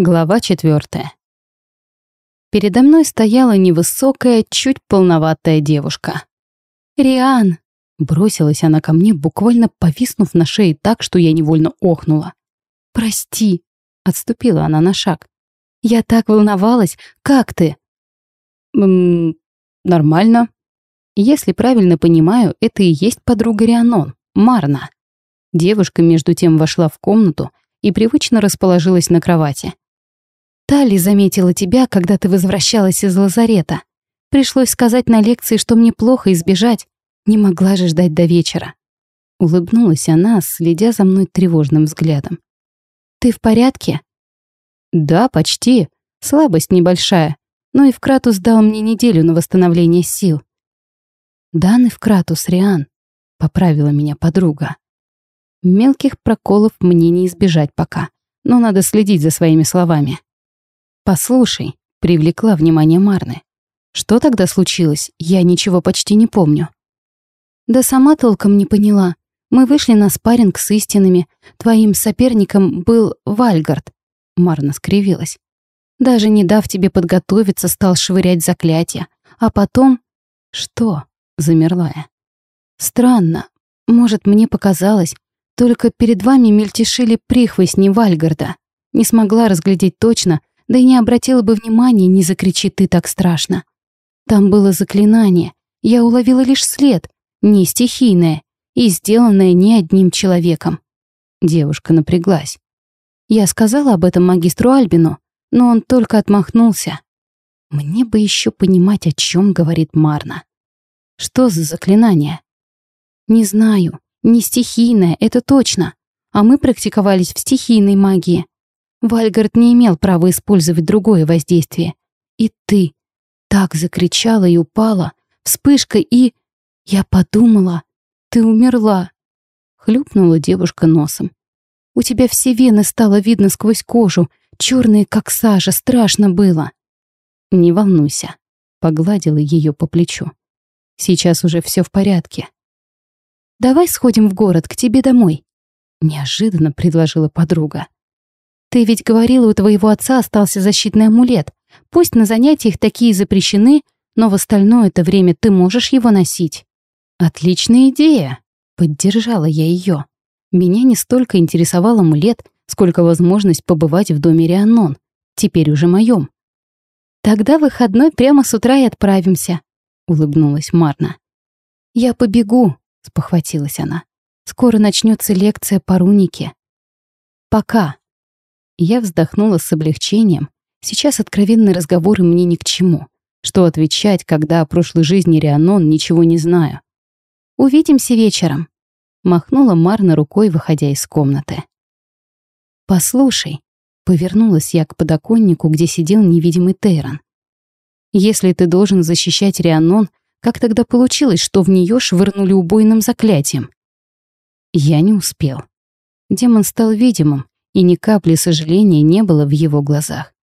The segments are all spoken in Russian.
Глава четвертая. Передо мной стояла невысокая, чуть полноватая девушка. «Риан!» — бросилась она ко мне, буквально повиснув на шее так, что я невольно охнула. «Прости!» — отступила она на шаг. «Я так волновалась! Как ты?» «Ммм, нормально. Если правильно понимаю, это и есть подруга Рианон, Марна». Девушка между тем вошла в комнату и привычно расположилась на кровати. Тали заметила тебя, когда ты возвращалась из лазарета. Пришлось сказать на лекции, что мне плохо избежать. Не могла же ждать до вечера. Улыбнулась она, следя за мной тревожным взглядом. «Ты в порядке?» «Да, почти. Слабость небольшая. Но и Вкратус дал мне неделю на восстановление сил». «Дан и Вкратус, Риан», — поправила меня подруга. Мелких проколов мне не избежать пока, но надо следить за своими словами. «Послушай», — привлекла внимание Марны. «Что тогда случилось? Я ничего почти не помню». «Да сама толком не поняла. Мы вышли на спарринг с истинными. Твоим соперником был Вальгард». Марна скривилась. «Даже не дав тебе подготовиться, стал швырять заклятия. А потом...» «Что?» — замерла я. «Странно. Может, мне показалось. Только перед вами мельтешили прихвостни Вальгарда. Не смогла разглядеть точно, да и не обратила бы внимания, не закричи ты так страшно. Там было заклинание, я уловила лишь след, не стихийное, и сделанное не одним человеком. Девушка напряглась. Я сказала об этом магистру Альбину, но он только отмахнулся. Мне бы еще понимать, о чем говорит Марна. Что за заклинание? Не знаю, не стихийное, это точно. А мы практиковались в стихийной магии. Вальгард не имел права использовать другое воздействие. И ты так закричала и упала, вспышка и... Я подумала, ты умерла. Хлюпнула девушка носом. У тебя все вены стало видно сквозь кожу, черные как сажа, страшно было. Не волнуйся, погладила ее по плечу. Сейчас уже все в порядке. Давай сходим в город, к тебе домой, неожиданно предложила подруга. Ты ведь говорила, у твоего отца остался защитный амулет. Пусть на занятиях такие запрещены, но в остальное это время ты можешь его носить. Отличная идея, поддержала я ее. Меня не столько интересовал амулет, сколько возможность побывать в доме Рианон, теперь уже моем. Тогда выходной прямо с утра и отправимся, улыбнулась Марна. Я побегу, спохватилась она. Скоро начнется лекция по рунике. Пока. Я вздохнула с облегчением. Сейчас откровенные разговоры мне ни к чему. Что отвечать, когда о прошлой жизни Рианон ничего не знаю? «Увидимся вечером», — махнула Марна рукой, выходя из комнаты. «Послушай», — повернулась я к подоконнику, где сидел невидимый Тейрон. «Если ты должен защищать Рианон, как тогда получилось, что в нее швырнули убойным заклятием?» Я не успел. Демон стал видимым, и ни капли сожаления не было в его глазах.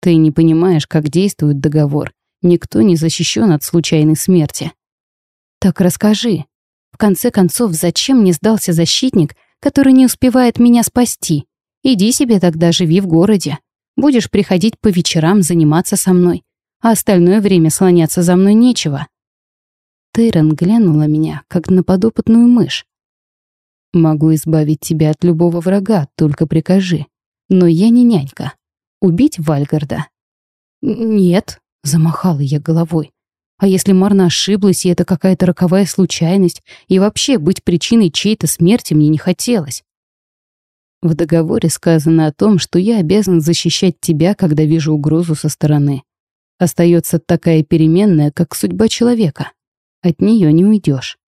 Ты не понимаешь, как действует договор. Никто не защищен от случайной смерти. Так расскажи. В конце концов, зачем мне сдался защитник, который не успевает меня спасти? Иди себе тогда живи в городе. Будешь приходить по вечерам заниматься со мной, а остальное время слоняться за мной нечего. Тейрон глянула меня, как на подопытную мышь. Могу избавить тебя от любого врага, только прикажи. Но я не нянька. Убить Вальгарда? Нет, замахала я головой. А если Марна ошиблась, и это какая-то роковая случайность, и вообще быть причиной чьей-то смерти мне не хотелось? В договоре сказано о том, что я обязан защищать тебя, когда вижу угрозу со стороны. Остается такая переменная, как судьба человека. От нее не уйдешь.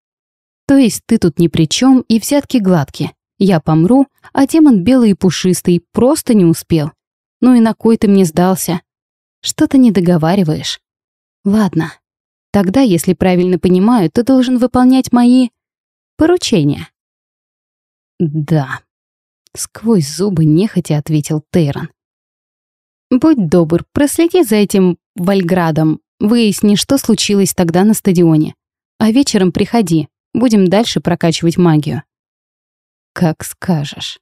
То есть ты тут ни при чем и взятки гладкие. Я помру, а демон белый и пушистый просто не успел. Ну и на кой ты мне сдался? Что-то не договариваешь. Ладно. Тогда, если правильно понимаю, ты должен выполнять мои поручения. Да. Сквозь зубы нехотя ответил Тейрон. Будь добр, проследи за этим Вальградом, выясни, что случилось тогда на стадионе. А вечером приходи, Будем дальше прокачивать магию». «Как скажешь».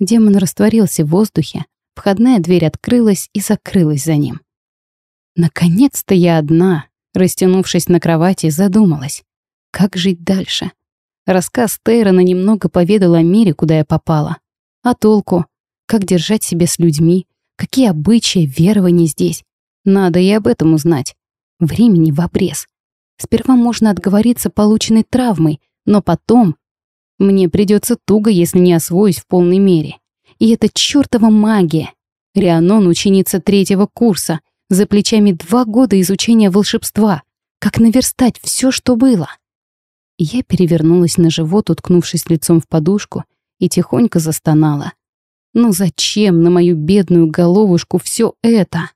Демон растворился в воздухе, Входная дверь открылась и закрылась за ним. Наконец-то я одна, растянувшись на кровати, задумалась. Как жить дальше? Рассказ Тейрона немного поведал о мире, куда я попала. А толку? Как держать себя с людьми? Какие обычаи, верования здесь? Надо и об этом узнать. Времени в обрез. Сперва можно отговориться полученной травмой, но потом... Мне придется туго, если не освоюсь в полной мере. И это чертова магия. Рианон — ученица третьего курса, за плечами два года изучения волшебства. Как наверстать все, что было? Я перевернулась на живот, уткнувшись лицом в подушку, и тихонько застонала. Ну зачем на мою бедную головушку все это?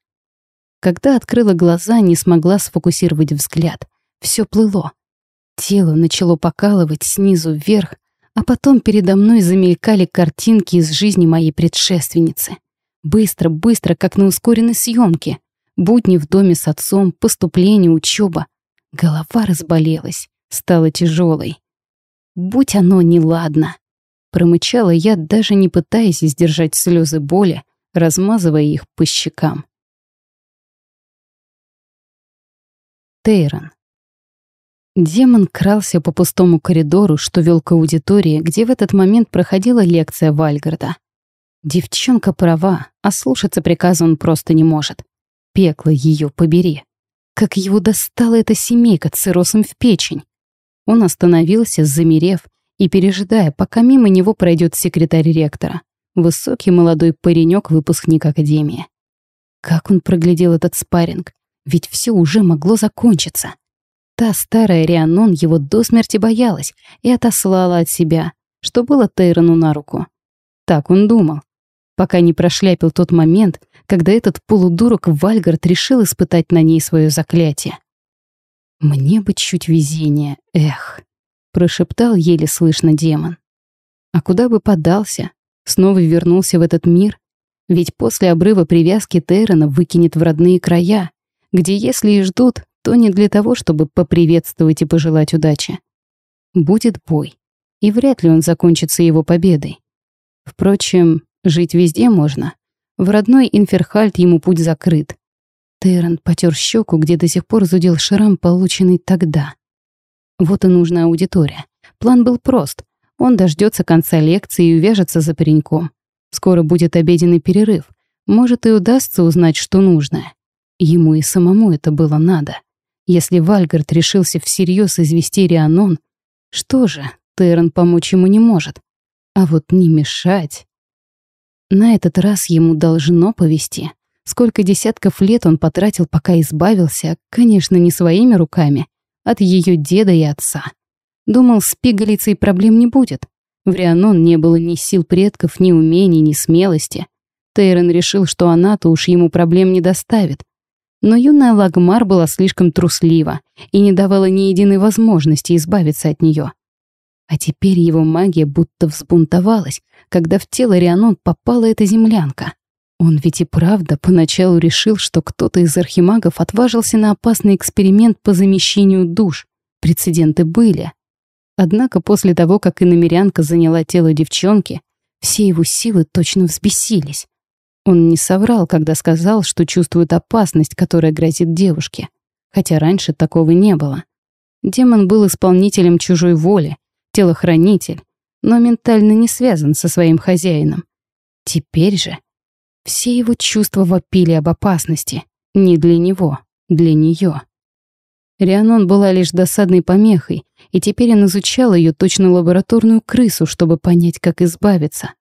Когда открыла глаза, не смогла сфокусировать взгляд. Все плыло. Тело начало покалывать снизу вверх, а потом передо мной замелькали картинки из жизни моей предшественницы. Быстро, быстро, как на ускоренной съемке. Будни в доме с отцом, поступление, учеба. Голова разболелась, стала тяжелой. Будь оно неладно. Промычала я, даже не пытаясь сдержать слезы боли, размазывая их по щекам. Тейрон. Демон крался по пустому коридору, что вел к аудитории, где в этот момент проходила лекция Вальгарда. Девчонка права, а слушаться приказа он просто не может. Пекло ее побери. Как его достала эта семейка циррозом в печень. Он остановился, замерев и пережидая, пока мимо него пройдет секретарь ректора, высокий молодой паренек, выпускник академии. Как он проглядел этот спарринг, ведь все уже могло закончиться. Та старая Рианон его до смерти боялась и отослала от себя, что было Тейрону на руку. Так он думал, пока не прошляпил тот момент, когда этот полудурок Вальгард решил испытать на ней свое заклятие. «Мне бы чуть везения, эх», — прошептал еле слышно демон. «А куда бы подался? Снова вернулся в этот мир? Ведь после обрыва привязки Тейрона выкинет в родные края, где если и ждут, то не для того, чтобы поприветствовать и пожелать удачи. Будет бой, и вряд ли он закончится его победой. Впрочем, жить везде можно. В родной Инферхальт ему путь закрыт. Террен потер щеку, где до сих пор зудел шрам, полученный тогда. Вот и нужная аудитория. План был прост. Он дождется конца лекции и увяжется за пареньком. Скоро будет обеденный перерыв. Может, и удастся узнать, что нужное. Ему и самому это было надо. Если Вальгард решился всерьез извести Рианон, что же, Террен помочь ему не может. А вот не мешать... На этот раз ему должно повести. Сколько десятков лет он потратил, пока избавился, конечно, не своими руками, от ее деда и отца. Думал, с пигалицей проблем не будет. В Рианон не было ни сил предков, ни умений, ни смелости. Тейрон решил, что она-то уж ему проблем не доставит, но юная Лагмар была слишком труслива и не давала ни единой возможности избавиться от нее. А теперь его магия будто взбунтовалась, когда в тело Рианон попала эта землянка. Он ведь и правда поначалу решил, что кто-то из архимагов отважился на опасный эксперимент по замещению душ. Прецеденты были. Однако после того, как иномерянка заняла тело девчонки, все его силы точно взбесились. Он не соврал, когда сказал, что чувствует опасность, которая грозит девушке, хотя раньше такого не было. Демон был исполнителем чужой воли, телохранитель, но ментально не связан со своим хозяином. Теперь же все его чувства вопили об опасности. Не для него, для нее. Рианон была лишь досадной помехой, и теперь он изучал ее точно лабораторную крысу, чтобы понять, как избавиться.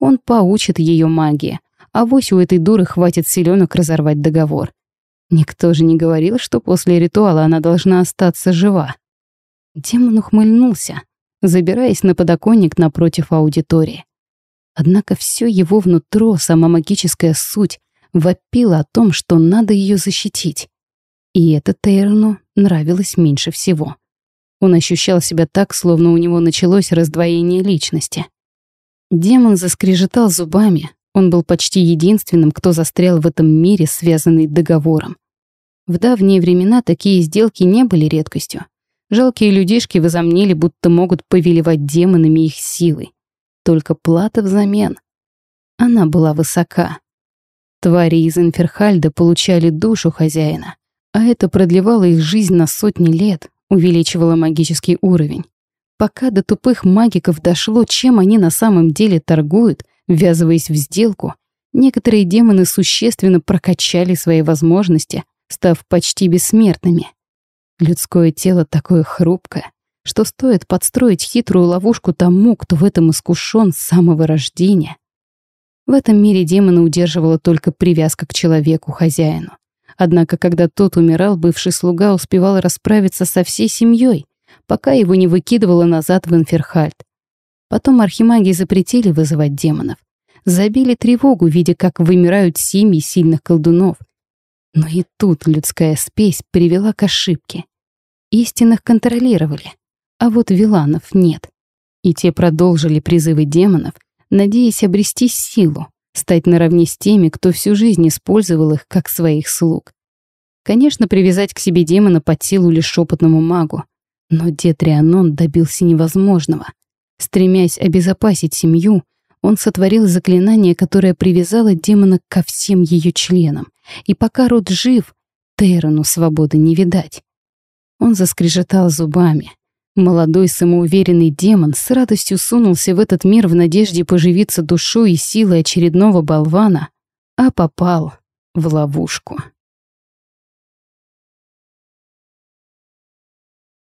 Он поучит ее магии, а вось у этой дуры хватит силёнок разорвать договор. Никто же не говорил, что после ритуала она должна остаться жива. Демон ухмыльнулся, забираясь на подоконник напротив аудитории. Однако все его внутро, сама магическая суть, вопила о том, что надо ее защитить. И это Тейрону нравилось меньше всего. Он ощущал себя так, словно у него началось раздвоение личности. Демон заскрежетал зубами, он был почти единственным, кто застрял в этом мире, связанный договором. В давние времена такие сделки не были редкостью. Жалкие людишки возомнили, будто могут повелевать демонами их силой. Только плата взамен. Она была высока. твари из Инферхальда получали душу хозяина, а это продлевало их жизнь на сотни лет, увеличивало магический уровень. Пока до тупых магиков дошло, чем они на самом деле торгуют, ввязываясь в сделку, некоторые демоны существенно прокачали свои возможности, став почти бессмертными. Людское тело такое хрупкое, что стоит подстроить хитрую ловушку тому, кто в этом искушен с самого рождения. В этом мире демона удерживала только привязка к человеку, хозяину. Однако, когда тот умирал, бывший слуга успевал расправиться со всей семьей, пока его не выкидывало назад в Инферхальд. Потом архимаги запретили вызывать демонов. Забили тревогу, видя, как вымирают семьи сильных колдунов. Но и тут людская спесь привела к ошибке. Истинных контролировали, а вот виланов нет. И те продолжили призывы демонов, надеясь обрести силу, стать наравне с теми, кто всю жизнь использовал их как своих слуг. Конечно, привязать к себе демона под силу лишь опытному магу, но дед Рианон добился невозможного. Стремясь обезопасить семью, он сотворил заклинание, которое привязало демона ко всем ее членам. И пока род жив, Тейрону свободы не видать. Он заскрежетал зубами. Молодой самоуверенный демон с радостью сунулся в этот мир в надежде поживиться душой и силой очередного болвана, а попал в ловушку.